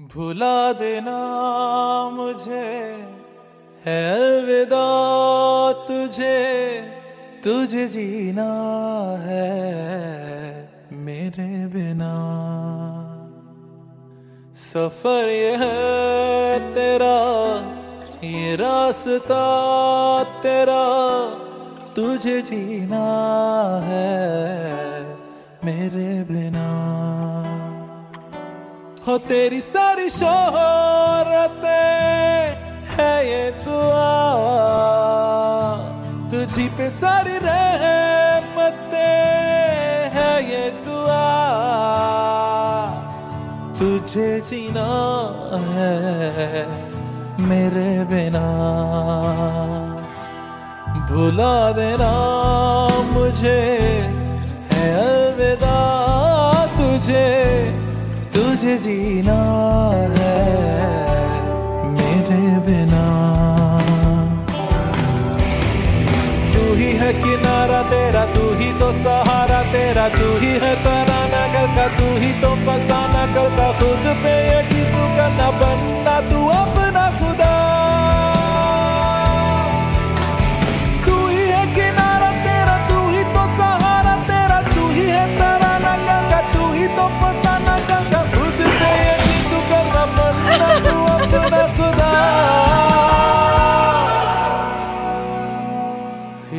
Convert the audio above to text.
भुला देना मुझे, है अलविदा तुझे तुझे जीना है मेरे बिना। सफ़र ये है तेरा, ये रास्ता तेरा, तुझे जीना है मेरे बिना। हो तेरी सारी शोहरतें है ये दुआ। तुझी पे सारी रहमतें है ये दुआ। तुझे जीना है मेरे बिना। भुला देना मुझे, है अलविदा तुझे। तुझे जीना है मेरे बिना। तू ही है किनारा तेरा, तू ही तो सहारा तेरा, तू ही है तराना कल का, तू ही तो फसाना कल का, खुद पे